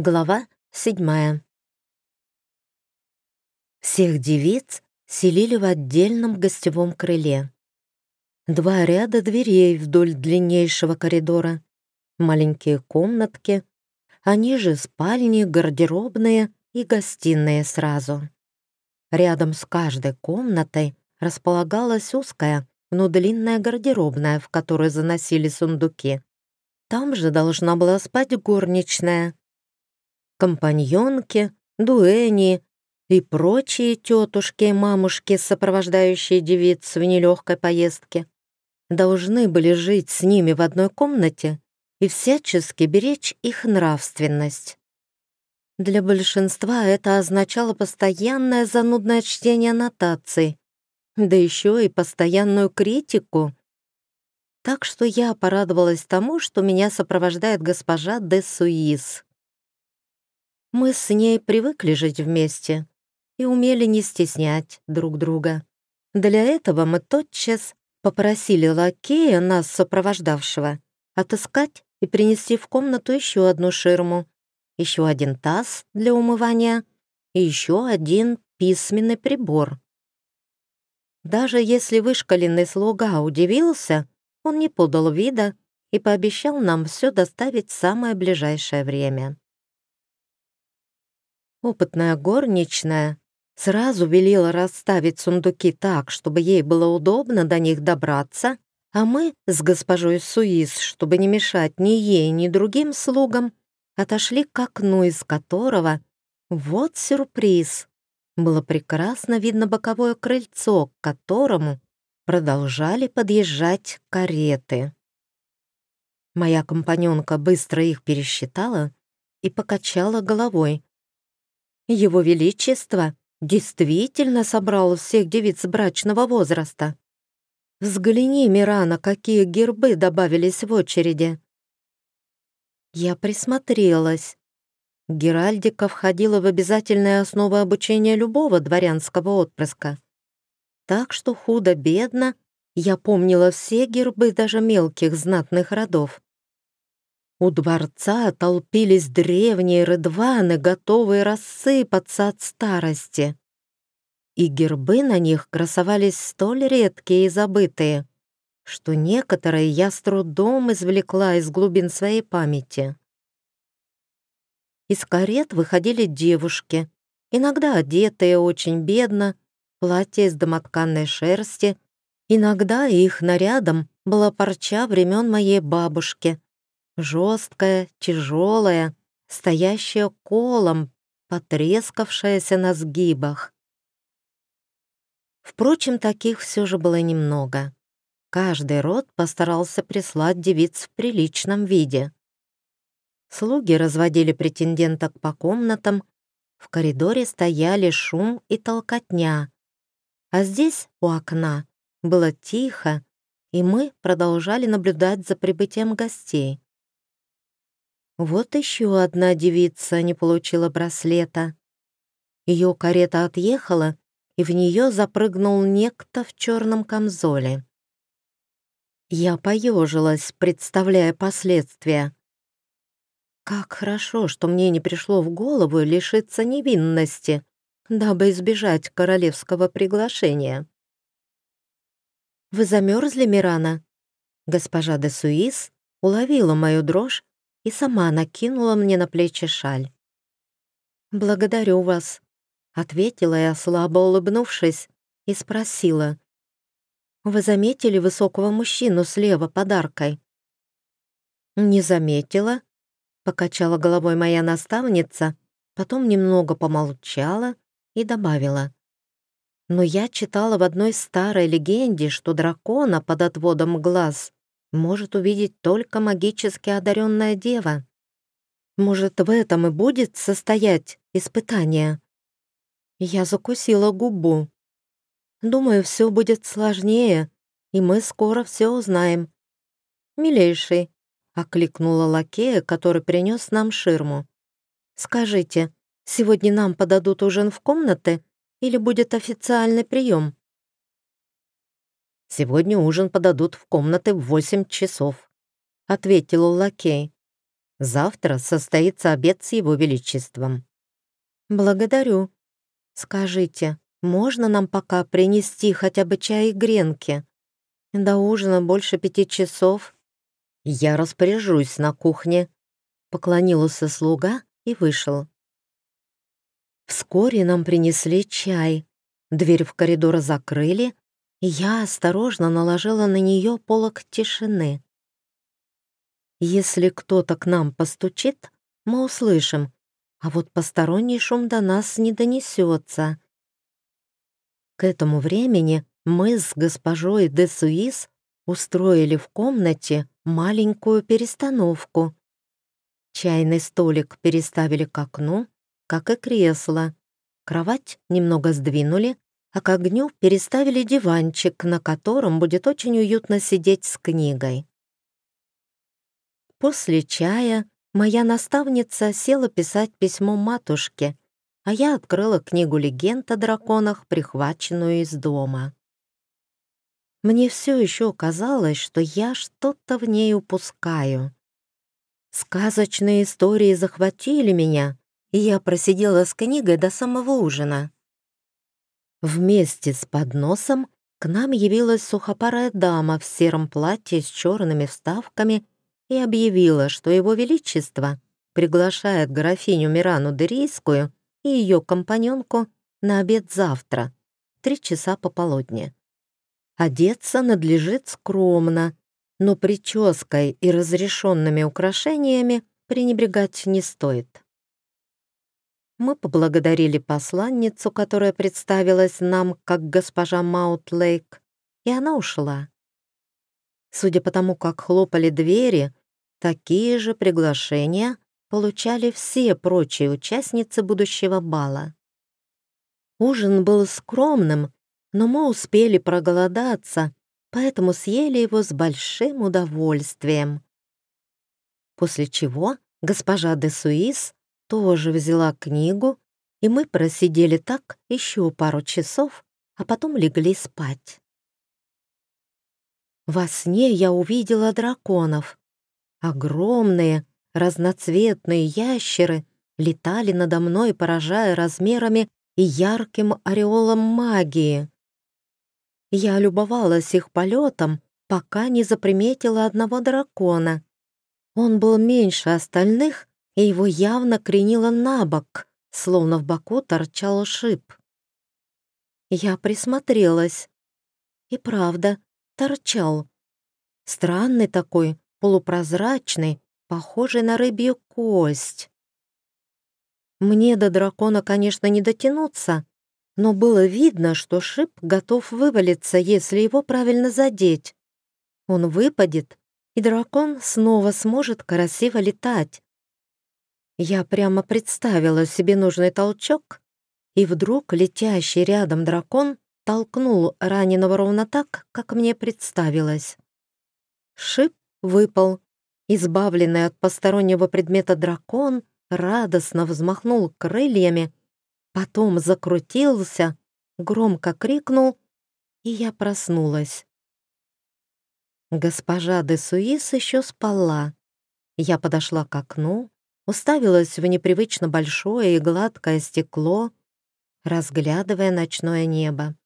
Глава седьмая. Всех девиц селили в отдельном гостевом крыле. Два ряда дверей вдоль длиннейшего коридора, маленькие комнатки, они же спальни, гардеробные и гостиные сразу. Рядом с каждой комнатой располагалась узкая, но длинная гардеробная, в которую заносили сундуки. Там же должна была спать горничная, компаньонки, дуэни и прочие тетушки и мамушки, сопровождающие девиц в нелегкой поездке, должны были жить с ними в одной комнате и всячески беречь их нравственность. Для большинства это означало постоянное занудное чтение нотаций, да еще и постоянную критику. Так что я порадовалась тому, что меня сопровождает госпожа де Суис. Мы с ней привыкли жить вместе и умели не стеснять друг друга. Для этого мы тотчас попросили лакея, нас сопровождавшего, отыскать и принести в комнату еще одну ширму, еще один таз для умывания и еще один письменный прибор. Даже если вышкаленный слуга удивился, он не подал вида и пообещал нам все доставить в самое ближайшее время. Опытная горничная сразу велела расставить сундуки так, чтобы ей было удобно до них добраться, а мы с госпожой Суис, чтобы не мешать ни ей, ни другим слугам, отошли к окну, из которого, вот сюрприз, было прекрасно видно боковое крыльцо, к которому продолжали подъезжать кареты. Моя компаньонка быстро их пересчитала и покачала головой. Его Величество действительно собрал всех девиц брачного возраста. Взгляни, Мирана, какие гербы добавились в очереди. Я присмотрелась. Геральдика входила в обязательные основы обучения любого дворянского отпрыска. Так что худо-бедно я помнила все гербы даже мелких знатных родов. У дворца толпились древние рыдваны, готовые рассыпаться от старости. И гербы на них красовались столь редкие и забытые, что некоторые я с трудом извлекла из глубин своей памяти. Из карет выходили девушки, иногда одетые очень бедно, платья из домотканной шерсти, иногда их нарядом была парча времен моей бабушки — жесткая, тяжелая, стоящая колом, потрескавшаяся на сгибах. Впрочем, таких все же было немного. Каждый род постарался прислать девиц в приличном виде. Слуги разводили претенденток по комнатам, в коридоре стояли шум и толкотня, а здесь, у окна, было тихо, и мы продолжали наблюдать за прибытием гостей. Вот еще одна девица не получила браслета. Ее карета отъехала, и в нее запрыгнул некто в черном камзоле. Я поежилась, представляя последствия. Как хорошо, что мне не пришло в голову лишиться невинности, дабы избежать королевского приглашения. «Вы замерзли, Мирана?» Госпожа де Суис уловила мою дрожь и сама накинула мне на плечи шаль. «Благодарю вас», — ответила я, слабо улыбнувшись, и спросила. «Вы заметили высокого мужчину слева подаркой?» «Не заметила», — покачала головой моя наставница, потом немного помолчала и добавила. «Но я читала в одной старой легенде, что дракона под отводом глаз может увидеть только магически одаренная дева. Может, в этом и будет состоять испытание? Я закусила губу. Думаю, все будет сложнее, и мы скоро все узнаем. «Милейший», — окликнула лакея, который принес нам ширму. «Скажите, сегодня нам подадут ужин в комнаты или будет официальный прием?» Сегодня ужин подадут в комнаты в восемь часов», — ответил лакей. Завтра состоится обед с его величеством». «Благодарю. Скажите, можно нам пока принести хотя бы чай и гренки? До ужина больше пяти часов». «Я распоряжусь на кухне», — поклонился слуга и вышел. Вскоре нам принесли чай. Дверь в коридор закрыли, я осторожно наложила на нее полок тишины. Если кто-то к нам постучит, мы услышим, а вот посторонний шум до нас не донесется. К этому времени мы с госпожой де Суис устроили в комнате маленькую перестановку. Чайный столик переставили к окну, как и кресло. Кровать немного сдвинули, а к огню переставили диванчик, на котором будет очень уютно сидеть с книгой. После чая моя наставница села писать письмо матушке, а я открыла книгу легенд о драконах, прихваченную из дома. Мне все еще казалось, что я что-то в ней упускаю. Сказочные истории захватили меня, и я просидела с книгой до самого ужина. Вместе с подносом к нам явилась сухопарая дама в сером платье с черными вставками и объявила, что его величество приглашает графиню Мирану Дерийскую и ее компаньонку на обед завтра, три часа пополудни. Одеться надлежит скромно, но прической и разрешенными украшениями пренебрегать не стоит. Мы поблагодарили посланницу, которая представилась нам как госпожа Маутлейк, и она ушла. Судя по тому, как хлопали двери, Такие же приглашения получали все прочие участницы будущего бала. Ужин был скромным, но мы успели проголодаться, поэтому съели его с большим удовольствием. После чего госпожа де Суис тоже взяла книгу, и мы просидели так еще пару часов, а потом легли спать. Во сне я увидела драконов. Огромные, разноцветные ящеры летали надо мной, поражая размерами и ярким ореолом магии. Я любовалась их полетом, пока не заприметила одного дракона. Он был меньше остальных, и его явно кренило на бок, словно в боку торчал шип. Я присмотрелась. И правда, торчал. Странный такой, полупрозрачный, похожий на рыбью кость. Мне до дракона, конечно, не дотянуться, но было видно, что шип готов вывалиться, если его правильно задеть. Он выпадет, и дракон снова сможет красиво летать. Я прямо представила себе нужный толчок, и вдруг летящий рядом дракон толкнул раненого ровно так, как мне представилось. Шип выпал. Избавленный от постороннего предмета дракон радостно взмахнул крыльями, потом закрутился, громко крикнул, и я проснулась. Госпожа де Суис еще спала. Я подошла к окну, уставилась в непривычно большое и гладкое стекло, разглядывая ночное небо.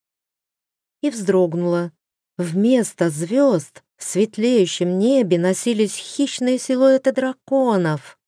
И вздрогнула. Вместо звезд в светлеющем небе носились хищные силуэты драконов.